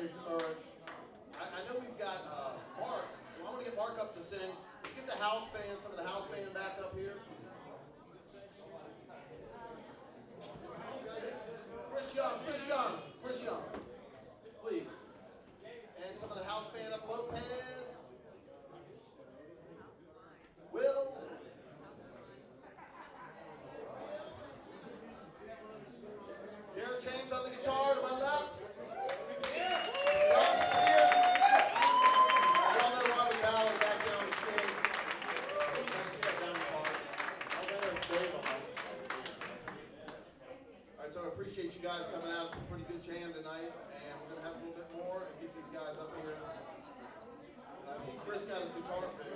is, or I, I know we've got uh, Mark. Well, I'm gonna get Mark up to sing. Let's get the house band, some of the house band back up here. Chris Young, Chris Young, Chris Young, please. And some of the house band up Lopez. Will. Derek James on the guitar appreciate you guys coming out. It's a pretty good jam tonight, and we're gonna have a little bit more and get these guys up here. And I see Chris got his guitar fixed.